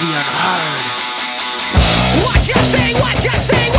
be unheard. What you say? What you say?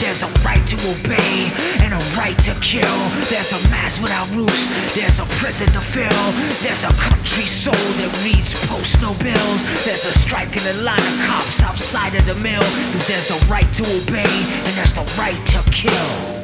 There's a right to obey and a right to kill. There's a mass without roofs. There's a prison to fill. There's a country soul that reads post no bills. There's a strike in the line of cops outside of the mill. Cause there's a right to obey and there's the right to kill.